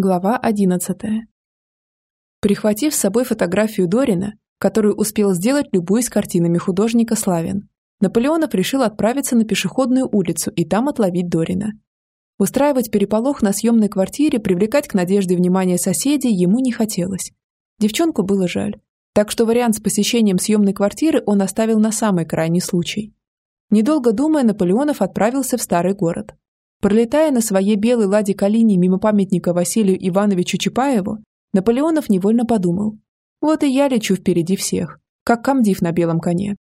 Глава 11. Прихватив с собой фотографию Дорина, которую успел сделать любую с картинами художника Славин, Наполеонов решил отправиться на пешеходную улицу и там отловить Дорина. Устраивать переполох на съемной квартире, привлекать к надежде внимание соседей ему не хотелось. Девчонку было жаль, так что вариант с посещением съемной квартиры он оставил на самый крайний случай. Недолго думая, Наполеонов отправился в старый город. Пролетая на своей белой ладе Калине мимо памятника Василию Ивановичу Чапаеву, Наполеонов невольно подумал. Вот и я лечу впереди всех, как комдив на белом коне.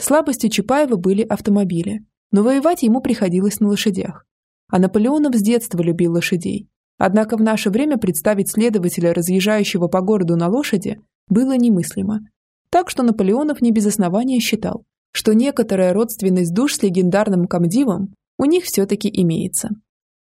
Слабостью Чапаева были автомобили, но воевать ему приходилось на лошадях. А Наполеонов с детства любил лошадей. Однако в наше время представить следователя, разъезжающего по городу на лошади, было немыслимо. Так что Наполеонов не без основания считал, что некоторая родственность душ с легендарным комдивом у них все-таки имеется.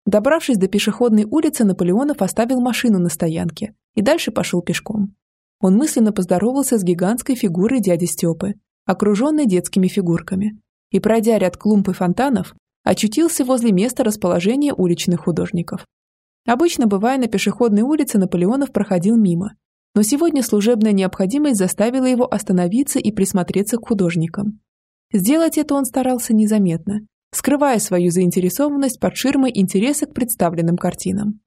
Добравшись до пешеходной улицы, Наполеонов оставил машину на стоянке и дальше пошел пешком. Он мысленно поздоровался с гигантской фигурой дяди Степы, окруженной детскими фигурками, и, пройдя ряд клумб и фонтанов, очутился возле места расположения уличных художников. Обычно, бывая на пешеходной улице, Наполеонов проходил мимо, но сегодня служебная необходимость заставила его остановиться и присмотреться к художникам. Сделать это он старался незаметно, скрывая свою заинтересованность под ширмой интереса к представленным картинам.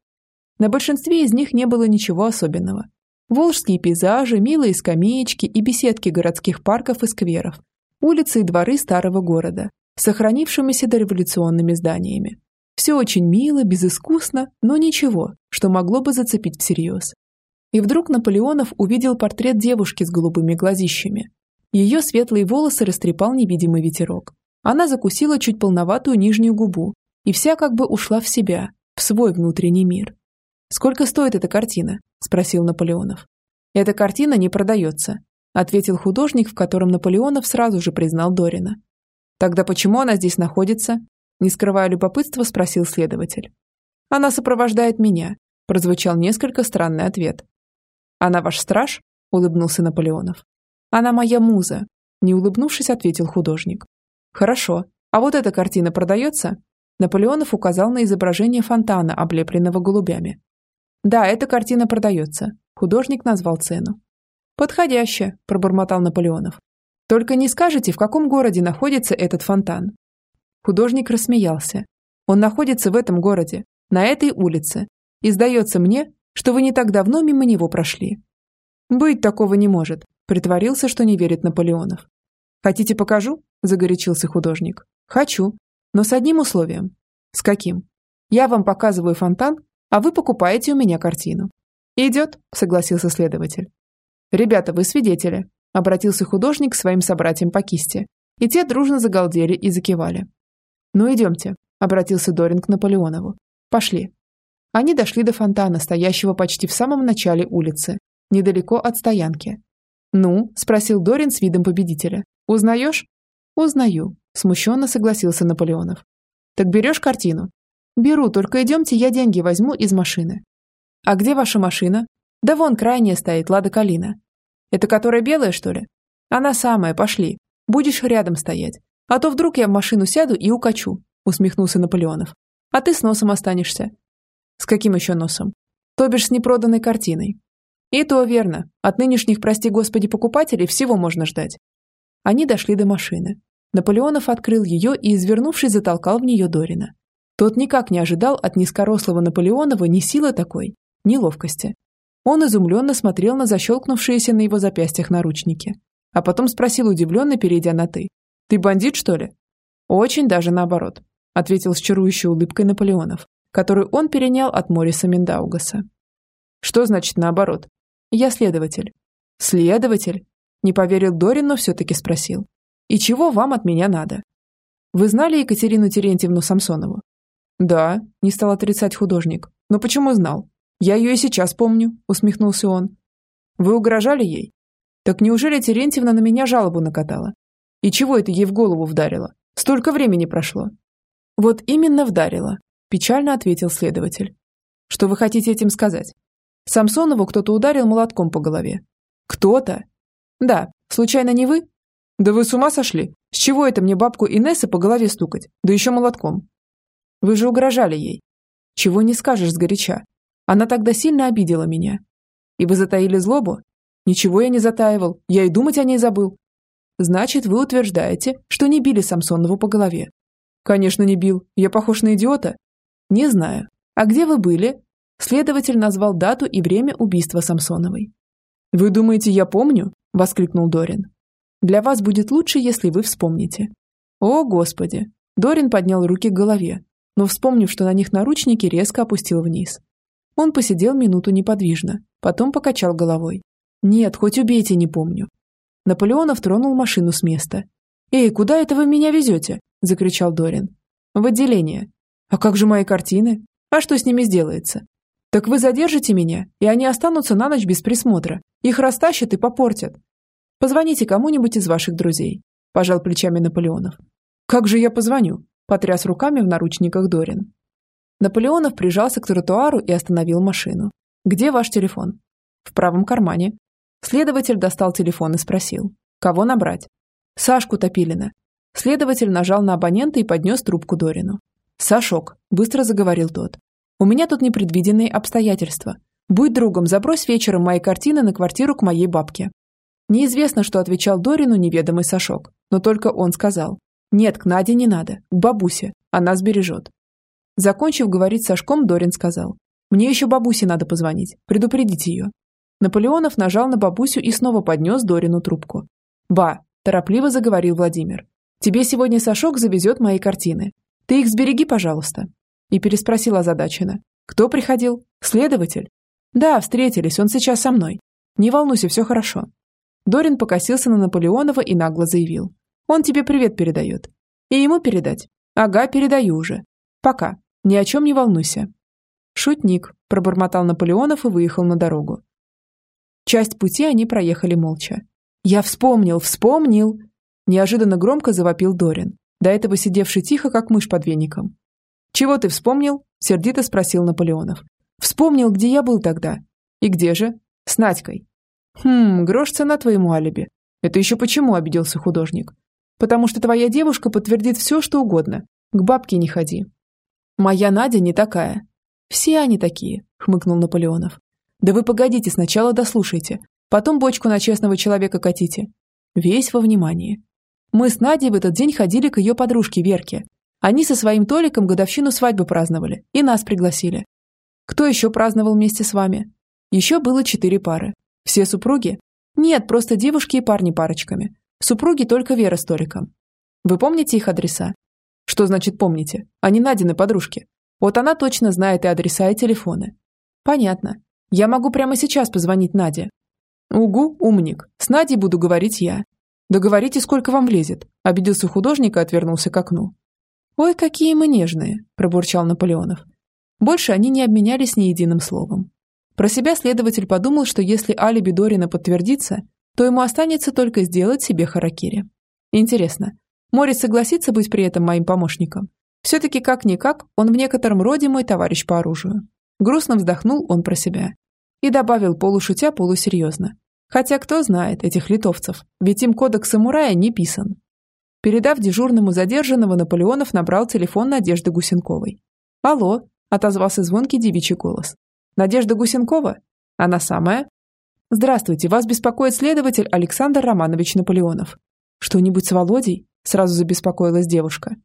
На большинстве из них не было ничего особенного. Волжские пейзажи, милые скамеечки и беседки городских парков и скверов, улицы и дворы старого города, сохранившимися дореволюционными зданиями. Все очень мило, безыскусно, но ничего, что могло бы зацепить всерьез. И вдруг Наполеонов увидел портрет девушки с голубыми глазищами. Ее светлые волосы растрепал невидимый ветерок. Она закусила чуть полноватую нижнюю губу и вся как бы ушла в себя, в свой внутренний мир. «Сколько стоит эта картина?» – спросил Наполеонов. «Эта картина не продается», – ответил художник, в котором Наполеонов сразу же признал Дорина. «Тогда почему она здесь находится?» – не скрывая любопытства, спросил следователь. «Она сопровождает меня», – прозвучал несколько странный ответ. «Она ваш страж?» – улыбнулся Наполеонов. «Она моя муза», – не улыбнувшись, ответил художник. Хорошо. А вот эта картина продается? Наполеонов указал на изображение фонтана, облепленного голубями. Да, эта картина продается. Художник назвал цену. Подходяще, пробормотал Наполеонов. Только не скажете, в каком городе находится этот фонтан? Художник рассмеялся. Он находится в этом городе, на этой улице. И сдается мне, что вы не так давно мимо него прошли. Быть такого не может, притворился, что не верит Наполеонов. Хотите покажу? Загорячился художник. Хочу, но с одним условием. С каким? Я вам показываю фонтан, а вы покупаете у меня картину. Идет, согласился следователь. Ребята, вы свидетели, обратился художник к своим собратьям по кисти. И те дружно загалдели и закивали. Ну идемте, обратился Дорин к Наполеонову. Пошли. Они дошли до фонтана, стоящего почти в самом начале улицы, недалеко от стоянки. «Ну?» – спросил Дорин с видом победителя. «Узнаешь?» «Узнаю», – смущенно согласился Наполеонов. «Так берешь картину?» «Беру, только идемте, я деньги возьму из машины». «А где ваша машина?» «Да вон крайняя стоит, Лада Калина». «Это которая белая, что ли?» «Она самая, пошли. Будешь рядом стоять. А то вдруг я в машину сяду и укачу», – усмехнулся Наполеонов. «А ты с носом останешься». «С каким еще носом?» «То бишь с непроданной картиной». «И то верно. От нынешних, прости господи, покупателей всего можно ждать. Они дошли до машины. Наполеонов открыл ее и, извернувшись, затолкал в нее Дорина. Тот никак не ожидал от низкорослого Наполеонова ни силы такой, ни ловкости. Он изумленно смотрел на защелкнувшиеся на его запястьях наручники. А потом спросил удивленно, перейдя на «ты». «Ты бандит, что ли?» «Очень даже наоборот», ответил с чарующей улыбкой Наполеонов, которую он перенял от Мориса Миндаугаса. «Что значит наоборот?» «Я следователь». «Следователь?» Не поверил Дорин, но все-таки спросил. «И чего вам от меня надо?» «Вы знали Екатерину Терентьевну Самсонову?» «Да», – не стал отрицать художник. «Но почему знал? Я ее и сейчас помню», – усмехнулся он. «Вы угрожали ей?» «Так неужели Терентьевна на меня жалобу накатала? И чего это ей в голову вдарило? Столько времени прошло». «Вот именно вдарило», – печально ответил следователь. «Что вы хотите этим сказать?» Самсонову кто-то ударил молотком по голове. «Кто-то? «Да. Случайно не вы?» «Да вы с ума сошли? С чего это мне бабку Инессы по голове стукать? Да еще молотком». «Вы же угрожали ей». «Чего не скажешь сгоряча. Она тогда сильно обидела меня. И вы затаили злобу? Ничего я не затаивал, я и думать о ней забыл. Значит, вы утверждаете, что не били Самсонову по голове. Конечно, не бил. Я похож на идиота? Не знаю. А где вы были? Следователь назвал дату и время убийства Самсоновой. Вы думаете, я помню? Воскликнул Дорин. Для вас будет лучше, если вы вспомните. О, Господи! Дорин поднял руки к голове, но, вспомнив, что на них наручники, резко опустил вниз. Он посидел минуту неподвижно, потом покачал головой. «Нет, хоть убейте, не помню». Наполеонов тронул машину с места. «Эй, куда это вы меня везете?» – закричал Дорин. «В отделение». «А как же мои картины? А что с ними сделается?» «Так вы задержите меня, и они останутся на ночь без присмотра. Их растащат и попортят. Позвоните кому-нибудь из ваших друзей», – пожал плечами Наполеонов. «Как же я позвоню?» – потряс руками в наручниках Дорин. Наполеонов прижался к тротуару и остановил машину. «Где ваш телефон?» «В правом кармане». Следователь достал телефон и спросил. «Кого набрать?» «Сашку Топилина». Следователь нажал на абонента и поднес трубку Дорину. «Сашок», – быстро заговорил тот. «У меня тут непредвиденные обстоятельства. Будь другом, забрось вечером мои картины на квартиру к моей бабке». Неизвестно, что отвечал Дорину неведомый Сашок, но только он сказал. «Нет, к Наде не надо, к бабусе, она сбережет». Закончив говорить Сашком, Дорин сказал. «Мне еще бабусе надо позвонить, предупредить ее». Наполеонов нажал на бабусю и снова поднес Дорину трубку. «Ба», – торопливо заговорил Владимир. «Тебе сегодня Сашок завезет мои картины. Ты их сбереги, пожалуйста». И переспросил озадаченно. «Кто приходил? Следователь?» «Да, встретились, он сейчас со мной. Не волнуйся, все хорошо». Дорин покосился на Наполеонова и нагло заявил. «Он тебе привет передает». «И ему передать?» «Ага, передаю уже. Пока. Ни о чем не волнуйся». «Шутник», – пробормотал Наполеонов и выехал на дорогу. Часть пути они проехали молча. «Я вспомнил, вспомнил!» Неожиданно громко завопил Дорин, до этого сидевший тихо, как мышь под веником. «Чего ты вспомнил?» – сердито спросил Наполеонов. «Вспомнил, где я был тогда». «И где же?» «С Надькой». «Хм, грош цена твоему алиби». «Это еще почему?» – обиделся художник. «Потому что твоя девушка подтвердит все, что угодно. К бабке не ходи». Моя Надя не такая. Все они такие, хмыкнул Наполеонов. Да вы погодите, сначала дослушайте. Потом бочку на честного человека катите. Весь во внимании. Мы с Надей в этот день ходили к ее подружке Верке. Они со своим Толиком годовщину свадьбы праздновали и нас пригласили. Кто еще праздновал вместе с вами? Еще было четыре пары. Все супруги? Нет, просто девушки и парни парочками. Супруги только Вера с Толиком. Вы помните их адреса? Что значит помните? Они Надины подружки. Вот она точно знает и адреса, и телефоны. Понятно. Я могу прямо сейчас позвонить Наде. Угу, умник. С Надей буду говорить я. Да говорите, сколько вам влезет. Обиделся художник и отвернулся к окну. Ой, какие мы нежные, пробурчал Наполеонов. Больше они не обменялись ни единым словом. Про себя следователь подумал, что если алиби Дорина подтвердится, то ему останется только сделать себе харакири. Интересно, Морис согласится быть при этом моим помощником. Все-таки как-никак, он в некотором роде мой товарищ по оружию. Грустно вздохнул он про себя. И добавил полушутя полусерьезно. Хотя кто знает этих литовцев, ведь им кодекс самурая не писан. Передав дежурному задержанного, Наполеонов набрал телефон Надежды Гусенковой. «Алло», – отозвался звонкий девичий голос. «Надежда Гусенкова? Она самая?» «Здравствуйте, вас беспокоит следователь Александр Романович Наполеонов. Что-нибудь с Володей?» Сразу забеспокоилась девушка.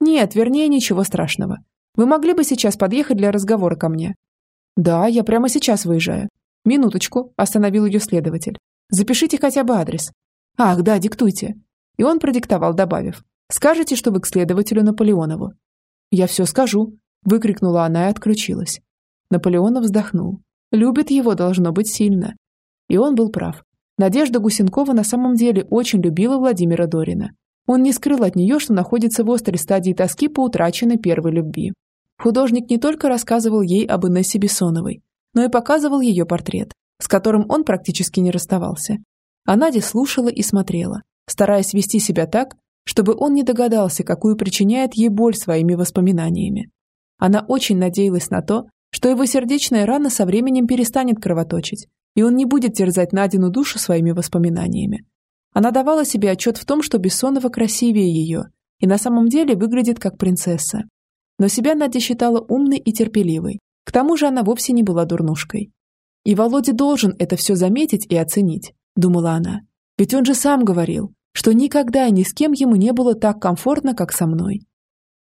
Нет, вернее, ничего страшного. Вы могли бы сейчас подъехать для разговора ко мне? Да, я прямо сейчас выезжаю. Минуточку, остановил ее следователь. Запишите хотя бы адрес. Ах, да, диктуйте. И он продиктовал, добавив. Скажите, что вы к следователю Наполеонову. Я все скажу, выкрикнула она и отключилась. Наполеонов вздохнул. Любит его должно быть сильно. И он был прав. Надежда Гусенкова на самом деле очень любила Владимира Дорина. Он не скрыл от нее, что находится в острой стадии тоски по утраченной первой любви. Художник не только рассказывал ей об Инессе Бессоновой, но и показывал ее портрет, с которым он практически не расставался. А Надя слушала и смотрела, стараясь вести себя так, чтобы он не догадался, какую причиняет ей боль своими воспоминаниями. Она очень надеялась на то, что его сердечная рана со временем перестанет кровоточить, и он не будет терзать Надину душу своими воспоминаниями, она давала себе отчет в том, что Бессонова красивее ее и на самом деле выглядит как принцесса. Но себя Надя считала умной и терпеливой, К тому же она вовсе не была дурнушкой. И Володя должен это все заметить и оценить, думала она. Ведь он же сам говорил, что никогда ни с кем ему не было так комфортно, как со мной.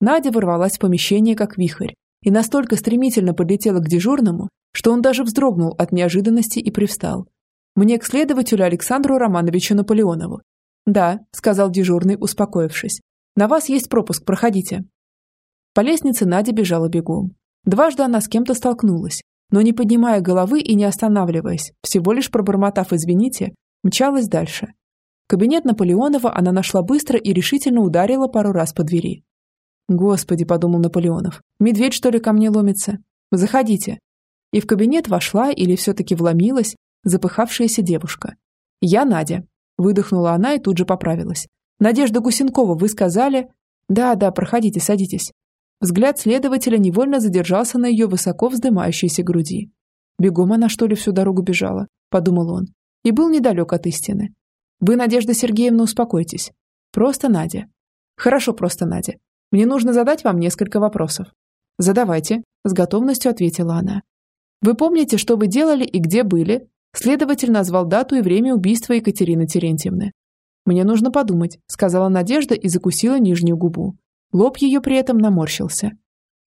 Надя ворвалась в помещение, как вихрь, и настолько стремительно подлетела к дежурному, что он даже вздрогнул от неожиданности и привстал. «Мне к следователю Александру Романовичу Наполеонову». «Да», — сказал дежурный, успокоившись. «На вас есть пропуск, проходите». По лестнице Надя бежала бегом. Дважды она с кем-то столкнулась, но не поднимая головы и не останавливаясь, всего лишь пробормотав «извините», мчалась дальше. Кабинет Наполеонова она нашла быстро и решительно ударила пару раз по двери. «Господи», — подумал Наполеонов, — «медведь, что ли, ко мне ломится? Заходите». И в кабинет вошла или все-таки вломилась запыхавшаяся девушка. «Я Надя», — выдохнула она и тут же поправилась. «Надежда Гусенкова, вы сказали...» «Да, да, проходите, садитесь». Взгляд следователя невольно задержался на ее высоко вздымающейся груди. «Бегом она, что ли, всю дорогу бежала?» – подумал он. И был недалек от истины. «Вы, Надежда Сергеевна, успокойтесь. Просто Надя». «Хорошо, просто Надя. Мне нужно задать вам несколько вопросов». «Задавайте», – с готовностью ответила она. «Вы помните, что вы делали и где были?» Следователь назвал дату и время убийства Екатерины Терентьевны. «Мне нужно подумать», – сказала Надежда и закусила нижнюю губу. Лоб ее при этом наморщился.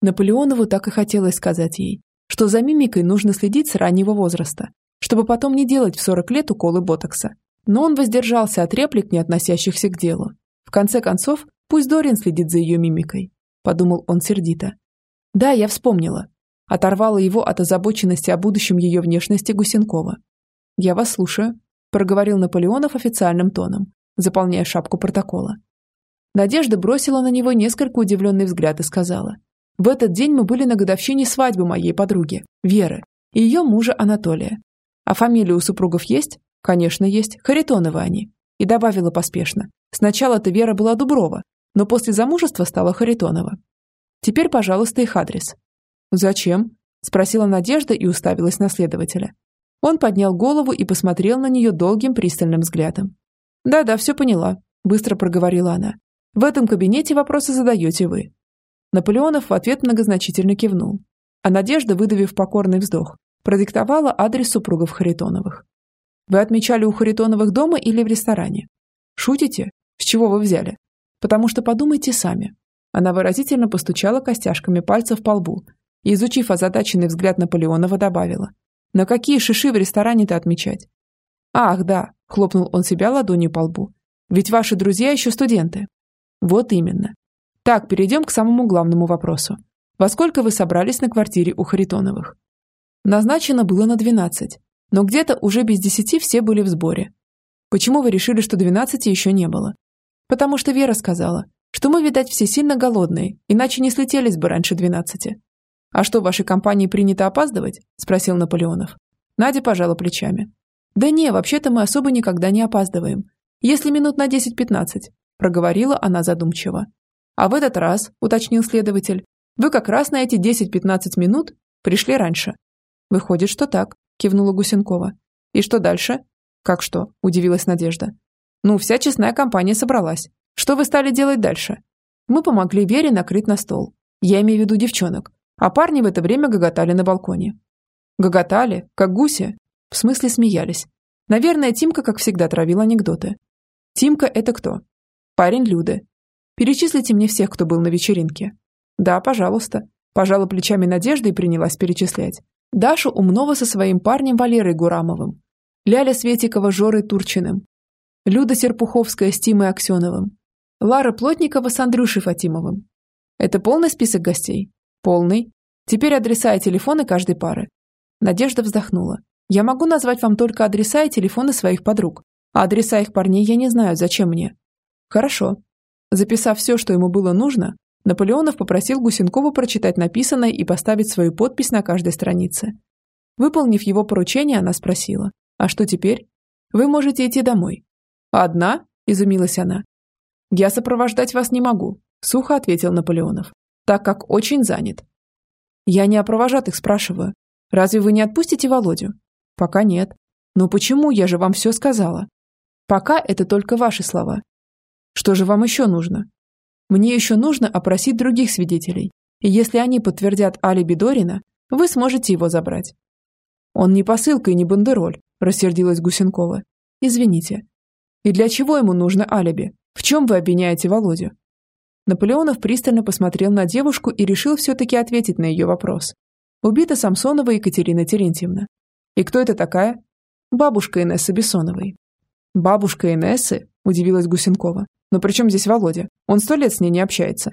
Наполеонову так и хотелось сказать ей, что за мимикой нужно следить с раннего возраста, чтобы потом не делать в 40 лет уколы ботокса. Но он воздержался от реплик, не относящихся к делу. В конце концов, пусть Дорин следит за ее мимикой, подумал он сердито. Да, я вспомнила. Оторвала его от озабоченности о будущем ее внешности Гусенкова. «Я вас слушаю», – проговорил Наполеонов официальным тоном, заполняя шапку протокола. Надежда бросила на него несколько удивленный взгляд и сказала. «В этот день мы были на годовщине свадьбы моей подруги, Веры, и ее мужа Анатолия. А фамилия у супругов есть? Конечно, есть. Харитоновы они». И добавила поспешно. Сначала-то Вера была Дуброва, но после замужества стала Харитонова. Теперь, пожалуйста, их адрес. «Зачем?» – спросила Надежда и уставилась на следователя. Он поднял голову и посмотрел на нее долгим пристальным взглядом. «Да-да, все поняла», – быстро проговорила она. В этом кабинете вопросы задаете вы». Наполеонов в ответ многозначительно кивнул. А Надежда, выдавив покорный вздох, продиктовала адрес супругов Харитоновых. «Вы отмечали у Харитоновых дома или в ресторане?» «Шутите? С чего вы взяли?» «Потому что подумайте сами». Она выразительно постучала костяшками пальцев по лбу и, изучив озадаченный взгляд Наполеонова, добавила. «На какие шиши в ресторане-то отмечать?» «Ах, да», — хлопнул он себя ладонью по лбу. «Ведь ваши друзья еще студенты, вот именно. Так, перейдем к самому главному вопросу. Во сколько вы собрались на квартире у Харитоновых? Назначено было на 12, но где-то уже без десяти все были в сборе. Почему вы решили, что 12 еще не было? Потому что Вера сказала, что мы, видать, все сильно голодные, иначе не слетелись бы раньше 12. А что, в вашей компании принято опаздывать? Спросил Наполеонов. Надя пожала плечами. Да не, вообще-то мы особо никогда не опаздываем. Если минут на 10-15 проговорила она задумчиво. А в этот раз, уточнил следователь, вы как раз на эти 10-15 минут пришли раньше. Выходит, что так, кивнула Гусенкова. И что дальше? Как что? удивилась Надежда. Ну, вся честная компания собралась. Что вы стали делать дальше? Мы помогли Вере накрыть на стол. Я имею в виду девчонок. А парни в это время гоготали на балконе. Гоготали? Как гуси? В смысле смеялись. Наверное, Тимка, как всегда, травил анекдоты. Тимка – это кто? Парень Люды. Перечислите мне всех, кто был на вечеринке. Да, пожалуйста. Пожала плечами Надежда и принялась перечислять. Дашу Умнова со своим парнем Валерой Гурамовым. Ляля Светикова Жорой Турчиным. Люда Серпуховская с Тимой Аксеновым. Лара Плотникова с Андрюшей Фатимовым. Это полный список гостей? Полный. Теперь адреса и телефоны каждой пары. Надежда вздохнула. Я могу назвать вам только адреса и телефоны своих подруг. А адреса их парней я не знаю, зачем мне. Хорошо. Записав все, что ему было нужно, Наполеонов попросил Гусенкову прочитать написанное и поставить свою подпись на каждой странице. Выполнив его поручение, она спросила, «А что теперь? Вы можете идти домой». «Одна?» – изумилась она. «Я сопровождать вас не могу», – сухо ответил Наполеонов, «так как очень занят». «Я не о провожатых спрашиваю. Разве вы не отпустите Володю?» «Пока нет». «Но почему? Я же вам все сказала». «Пока это только ваши слова. Что же вам еще нужно? Мне еще нужно опросить других свидетелей. И если они подтвердят алиби Дорина, Вы сможете его забрать. Он не посылка и не бандероль, рассердилась Гусенкова. Извините. И для чего ему нужно алиби? В чем вы обвиняете Володю? Наполеонов пристально посмотрел на девушку и решил все-таки ответить на ее вопрос. Убита Самсонова Екатерина Терентьевна. И кто это такая? Бабушка Инессы Бессоновой. Бабушка Инессы? Удивилась Гусенкова. Но при чем здесь Володя? Он сто лет с ней не общается.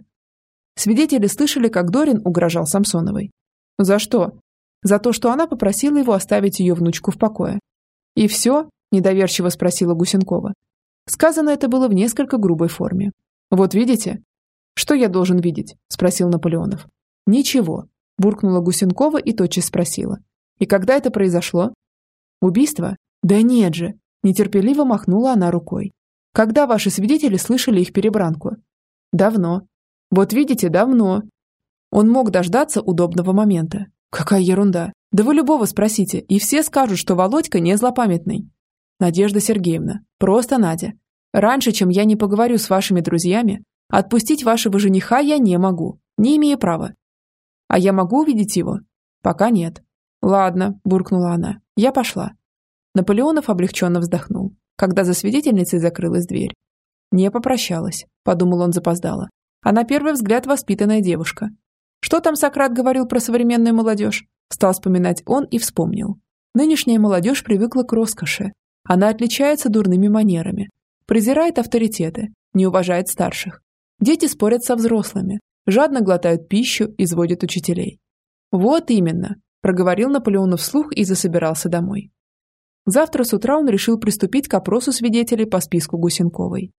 Свидетели слышали, как Дорин угрожал Самсоновой. За что? За то, что она попросила его оставить ее внучку в покое. «И все?» – недоверчиво спросила Гусенкова. Сказано это было в несколько грубой форме. «Вот видите?» «Что я должен видеть?» – спросил Наполеонов. «Ничего», – буркнула Гусенкова и тотчас спросила. «И когда это произошло?» «Убийство? Да нет же!» – нетерпеливо махнула она рукой. «Когда ваши свидетели слышали их перебранку?» «Давно», вот видите, давно. Он мог дождаться удобного момента. Какая ерунда. Да вы любого спросите, и все скажут, что Володька не злопамятный. Надежда Сергеевна, просто Надя. Раньше, чем я не поговорю с вашими друзьями, отпустить вашего жениха я не могу, не имея права. А я могу увидеть его? Пока нет. Ладно, буркнула она. Я пошла. Наполеонов облегченно вздохнул, когда за свидетельницей закрылась дверь. Не попрощалась, подумал он запоздало а на первый взгляд воспитанная девушка. Что там Сократ говорил про современную молодежь? Стал вспоминать он и вспомнил. Нынешняя молодежь привыкла к роскоши. Она отличается дурными манерами, презирает авторитеты, не уважает старших. Дети спорят со взрослыми, жадно глотают пищу, изводят учителей. Вот именно, проговорил Наполеон вслух и засобирался домой. Завтра с утра он решил приступить к опросу свидетелей по списку Гусенковой.